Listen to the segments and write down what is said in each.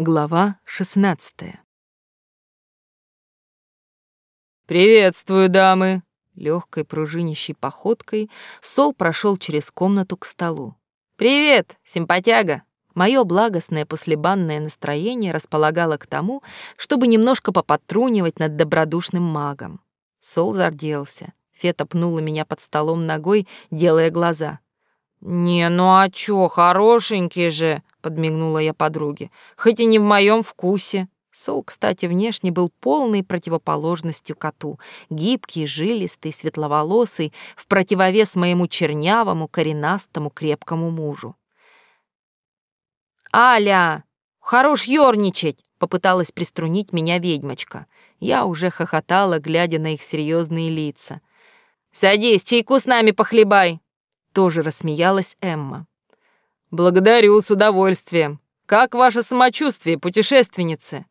Глава 16 «Приветствую, дамы!» Легкой пружинищей походкой Сол прошел через комнату к столу. «Привет, симпатяга!» Мое благостное послебанное настроение располагало к тому, чтобы немножко попотрунивать над добродушным магом. Сол зарделся. Фета пнула меня под столом ногой, делая глаза. «Не, ну а чё, хорошенький же!» — подмигнула я подруге. «Хоть и не в моем вкусе». Сол, кстати, внешне был полной противоположностью коту. Гибкий, жилистый, светловолосый, в противовес моему чернявому, коренастому, крепкому мужу. «Аля, хорош ёрничать!» — попыталась приструнить меня ведьмочка. Я уже хохотала, глядя на их серьезные лица. «Садись, чайку с нами похлебай!» Тоже рассмеялась Эмма. «Благодарю, с удовольствием. Как ваше самочувствие, путешественницы?»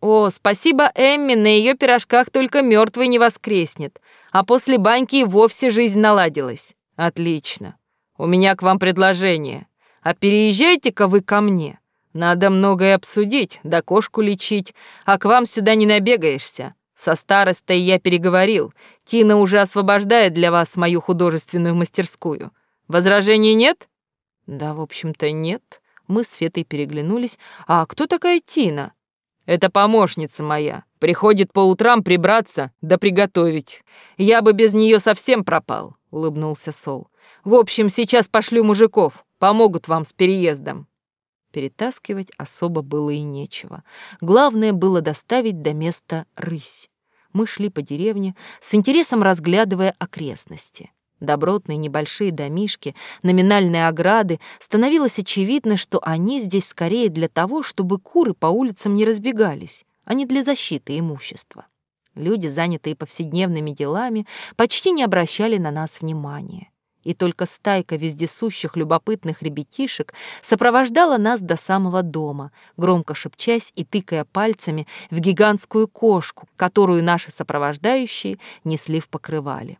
«О, спасибо Эмме, на ее пирожках только мертвый не воскреснет, а после баньки и вовсе жизнь наладилась». «Отлично. У меня к вам предложение. А переезжайте-ка вы ко мне. Надо многое обсудить, да кошку лечить, а к вам сюда не набегаешься. Со старостой я переговорил. Тина уже освобождает для вас мою художественную мастерскую. Возражений нет?» Да, в общем-то, нет. Мы с Фетой переглянулись. А кто такая Тина? Это помощница моя. Приходит по утрам прибраться да приготовить. Я бы без нее совсем пропал, улыбнулся Сол. В общем, сейчас пошлю мужиков. Помогут вам с переездом. Перетаскивать особо было и нечего. Главное было доставить до места рысь. Мы шли по деревне, с интересом разглядывая окрестности добротные небольшие домишки, номинальные ограды, становилось очевидно, что они здесь скорее для того, чтобы куры по улицам не разбегались, а не для защиты имущества. Люди, занятые повседневными делами, почти не обращали на нас внимания. И только стайка вездесущих любопытных ребятишек сопровождала нас до самого дома, громко шепчась и тыкая пальцами в гигантскую кошку, которую наши сопровождающие несли в покрывале.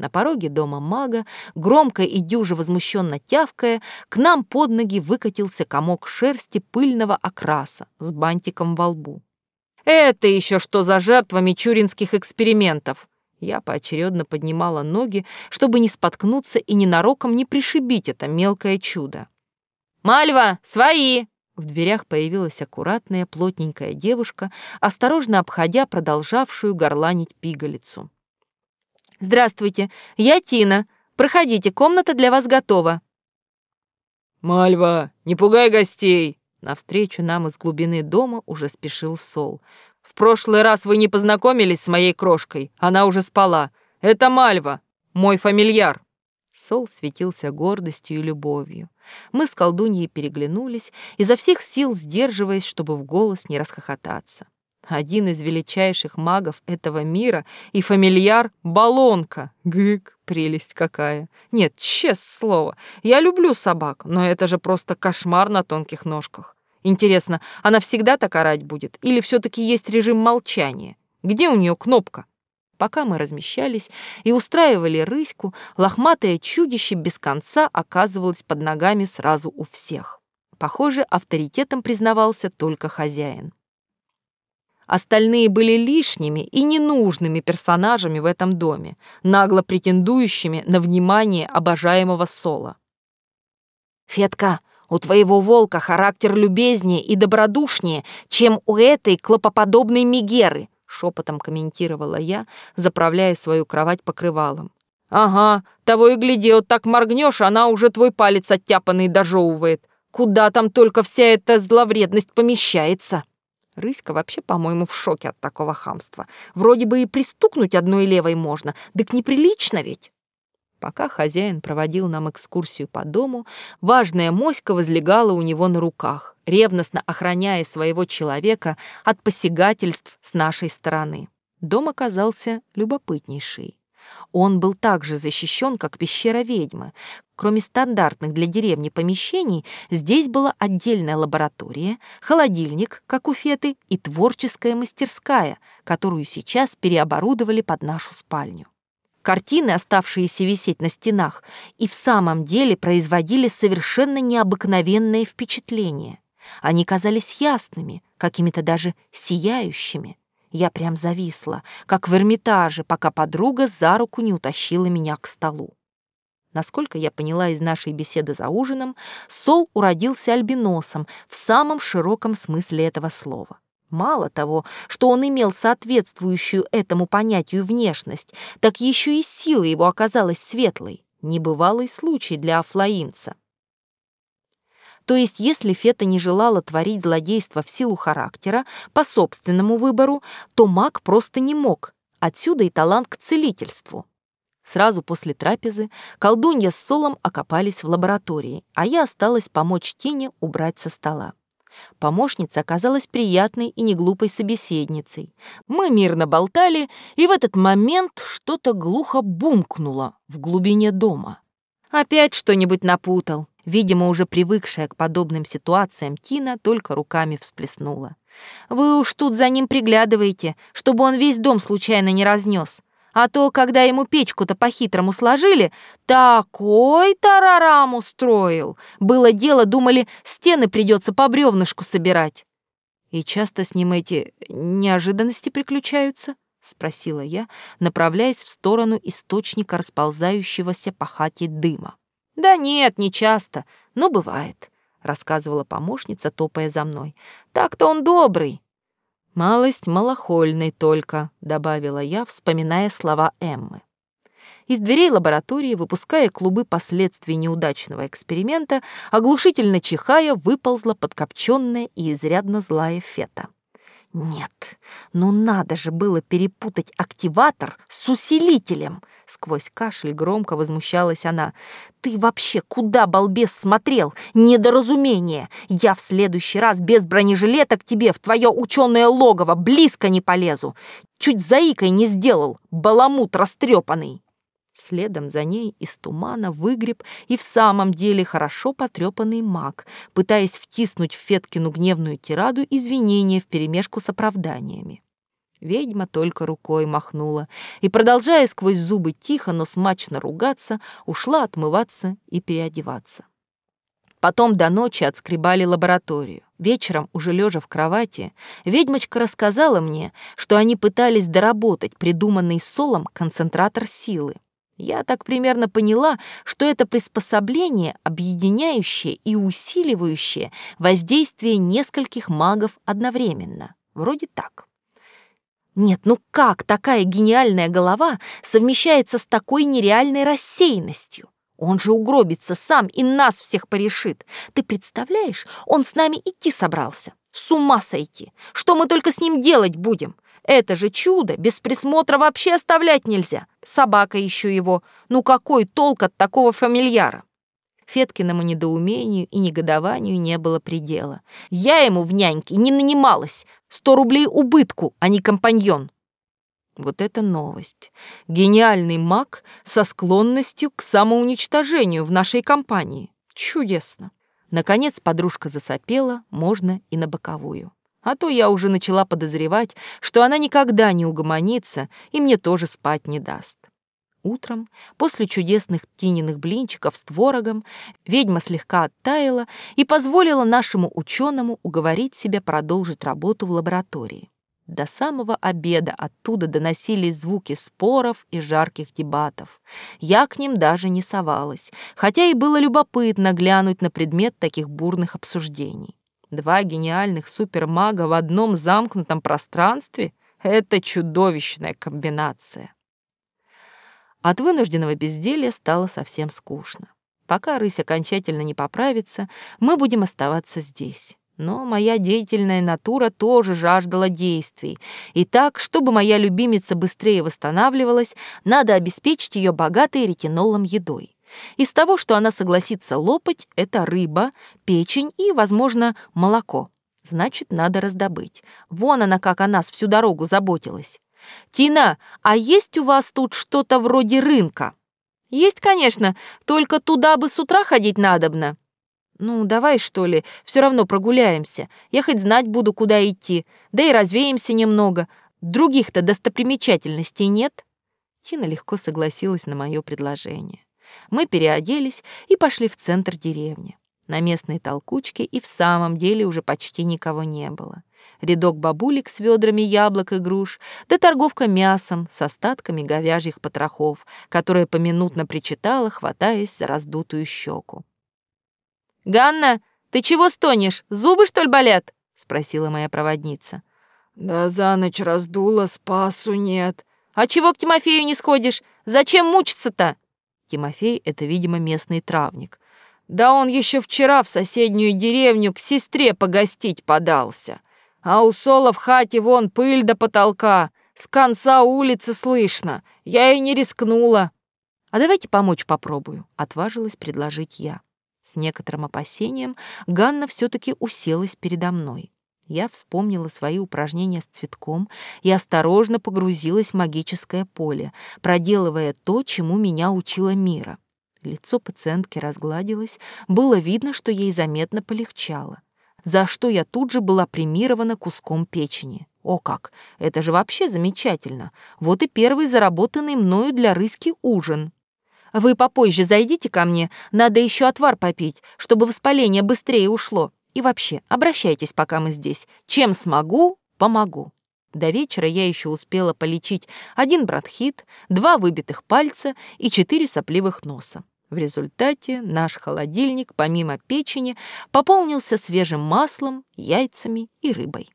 На пороге дома мага, громко и дюже возмущенно тявкая, к нам под ноги выкатился комок шерсти пыльного окраса с бантиком во лбу. «Это еще что за жертва мичуринских экспериментов?» Я поочередно поднимала ноги, чтобы не споткнуться и ненароком не пришибить это мелкое чудо. «Мальва, свои!» В дверях появилась аккуратная, плотненькая девушка, осторожно обходя продолжавшую горланить пигалицу. «Здравствуйте, я Тина. Проходите, комната для вас готова». «Мальва, не пугай гостей!» Навстречу нам из глубины дома уже спешил Сол. «В прошлый раз вы не познакомились с моей крошкой, она уже спала. Это Мальва, мой фамильяр». Сол светился гордостью и любовью. Мы с колдуньей переглянулись, изо всех сил сдерживаясь, чтобы в голос не расхохотаться один из величайших магов этого мира и фамильяр Балонка. Гык, прелесть какая. Нет, честное слово, я люблю собак, но это же просто кошмар на тонких ножках. Интересно, она всегда так орать будет или все таки есть режим молчания? Где у нее кнопка? Пока мы размещались и устраивали рыську, лохматое чудище без конца оказывалось под ногами сразу у всех. Похоже, авторитетом признавался только хозяин. Остальные были лишними и ненужными персонажами в этом доме, нагло претендующими на внимание обожаемого Сола. «Фетка, у твоего волка характер любезнее и добродушнее, чем у этой клопоподобной Мегеры», шепотом комментировала я, заправляя свою кровать покрывалом. «Ага, того и гляди, вот так моргнешь, она уже твой палец оттяпанный дожевывает. Куда там только вся эта зловредность помещается?» Рыська вообще, по-моему, в шоке от такого хамства. Вроде бы и пристукнуть одной левой можно, так неприлично ведь. Пока хозяин проводил нам экскурсию по дому, важная моська возлегала у него на руках, ревностно охраняя своего человека от посягательств с нашей стороны. Дом оказался любопытнейший. Он был также защищен, как пещера ведьмы. Кроме стандартных для деревни помещений, здесь была отдельная лаборатория, холодильник, как у Феты, и творческая мастерская, которую сейчас переоборудовали под нашу спальню. Картины, оставшиеся висеть на стенах, и в самом деле производили совершенно необыкновенное впечатление. Они казались ясными, какими-то даже сияющими. Я прям зависла, как в Эрмитаже, пока подруга за руку не утащила меня к столу. Насколько я поняла из нашей беседы за ужином, Сол уродился альбиносом в самом широком смысле этого слова. Мало того, что он имел соответствующую этому понятию внешность, так еще и сила его оказалась светлой. Небывалый случай для афлаинца. То есть, если Фета не желала творить злодейство в силу характера, по собственному выбору, то маг просто не мог. Отсюда и талант к целительству. Сразу после трапезы колдунья с Солом окопались в лаборатории, а я осталась помочь Тине убрать со стола. Помощница оказалась приятной и неглупой собеседницей. Мы мирно болтали, и в этот момент что-то глухо бумкнуло в глубине дома. Опять что-нибудь напутал. Видимо, уже привыкшая к подобным ситуациям, Тина только руками всплеснула. «Вы уж тут за ним приглядываете, чтобы он весь дом случайно не разнес. А то, когда ему печку-то по-хитрому сложили, такой тарарам устроил. Было дело, думали, стены придется по бревнышку собирать. И часто с ним эти неожиданности приключаются? Спросила я, направляясь в сторону источника расползающегося по хате дыма. Да нет, не часто, но бывает, рассказывала помощница, топая за мной. Так-то он добрый, «Малость малохольный только», — добавила я, вспоминая слова Эммы. Из дверей лаборатории, выпуская клубы последствий неудачного эксперимента, оглушительно чихая, выползла подкопченная и изрядно злая фета. Нет, ну надо же было перепутать активатор с усилителем. Сквозь кашель громко возмущалась она. Ты вообще куда, балбес, смотрел? Недоразумение. Я в следующий раз без бронежилета к тебе в твое ученое логово близко не полезу. Чуть заикой не сделал, баламут растрепанный. Следом за ней из тумана выгреб и в самом деле хорошо потрепанный маг, пытаясь втиснуть в Феткину гневную тираду извинения вперемешку с оправданиями. Ведьма только рукой махнула и, продолжая сквозь зубы тихо, но смачно ругаться, ушла отмываться и переодеваться. Потом до ночи отскребали лабораторию. Вечером, уже лежа в кровати, ведьмочка рассказала мне, что они пытались доработать придуманный Солом концентратор силы. Я так примерно поняла, что это приспособление, объединяющее и усиливающее воздействие нескольких магов одновременно. Вроде так. Нет, ну как такая гениальная голова совмещается с такой нереальной рассеянностью? Он же угробится сам и нас всех порешит. Ты представляешь, он с нами идти собрался. С ума сойти. Что мы только с ним делать будем? Это же чудо, без присмотра вообще оставлять нельзя. Собака еще его. Ну какой толк от такого фамильяра? Феткиному недоумению и негодованию не было предела. Я ему в няньке не нанималась. Сто рублей убытку, а не компаньон. Вот это новость. Гениальный маг со склонностью к самоуничтожению в нашей компании. Чудесно. Наконец подружка засопела, можно и на боковую. А то я уже начала подозревать, что она никогда не угомонится и мне тоже спать не даст. Утром, после чудесных Тининых блинчиков с творогом, ведьма слегка оттаяла и позволила нашему ученому уговорить себя продолжить работу в лаборатории. До самого обеда оттуда доносились звуки споров и жарких дебатов. Я к ним даже не совалась, хотя и было любопытно глянуть на предмет таких бурных обсуждений. Два гениальных супермага в одном замкнутом пространстве — это чудовищная комбинация. От вынужденного безделья стало совсем скучно. Пока рысь окончательно не поправится, мы будем оставаться здесь. Но моя деятельная натура тоже жаждала действий. И так, чтобы моя любимица быстрее восстанавливалась, надо обеспечить ее богатой ретинолом едой. Из того, что она согласится лопать, это рыба, печень и, возможно, молоко. Значит, надо раздобыть. Вон она, как о нас всю дорогу заботилась. «Тина, а есть у вас тут что-то вроде рынка?» «Есть, конечно, только туда бы с утра ходить надобно». «Ну, давай, что ли, все равно прогуляемся. Я хоть знать буду, куда идти, да и развеемся немного. Других-то достопримечательностей нет». Тина легко согласилась на мое предложение. Мы переоделись и пошли в центр деревни. На местной толкучке и в самом деле уже почти никого не было. Рядок бабулек с ведрами яблок и груш, да торговка мясом с остатками говяжьих потрохов, которая поминутно причитала, хватаясь за раздутую щеку. «Ганна, ты чего стонешь? Зубы, что ли, болят?» — спросила моя проводница. «Да за ночь раздуло, спасу нет». «А чего к Тимофею не сходишь? Зачем мучиться-то?» Тимофей — это, видимо, местный травник. «Да он еще вчера в соседнюю деревню к сестре погостить подался. А у Сола в хате вон пыль до потолка, с конца улицы слышно. Я и не рискнула». «А давайте помочь попробую», — отважилась предложить я. С некоторым опасением Ганна все таки уселась передо мной. Я вспомнила свои упражнения с цветком и осторожно погрузилась в магическое поле, проделывая то, чему меня учила Мира. Лицо пациентки разгладилось, было видно, что ей заметно полегчало, за что я тут же была премирована куском печени. О как! Это же вообще замечательно! Вот и первый заработанный мною для рыски ужин. Вы попозже зайдите ко мне, надо еще отвар попить, чтобы воспаление быстрее ушло. И вообще, обращайтесь, пока мы здесь. Чем смогу, помогу. До вечера я еще успела полечить один бронхит, два выбитых пальца и четыре сопливых носа. В результате наш холодильник, помимо печени, пополнился свежим маслом, яйцами и рыбой.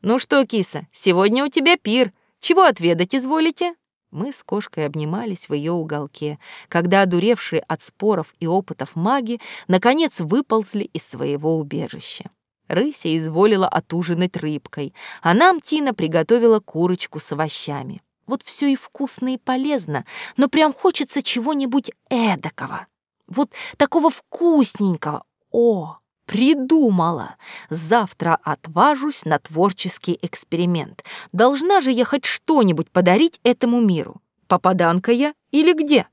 «Ну что, киса, сегодня у тебя пир. Чего отведать изволите?» Мы с кошкой обнимались в ее уголке, когда одуревшие от споров и опытов маги наконец выползли из своего убежища. Рыся изволила отужинать рыбкой, а нам Тина приготовила курочку с овощами. Вот все и вкусно, и полезно, но прям хочется чего-нибудь эдакого. Вот такого вкусненького. О, Придумала. Завтра отважусь на творческий эксперимент. Должна же я хоть что-нибудь подарить этому миру. Попаданка я или где?